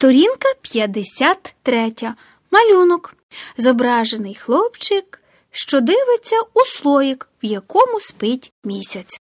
Сторінка 53. Малюнок. Зображений хлопчик, що дивиться у слоїк, в якому спить місяць.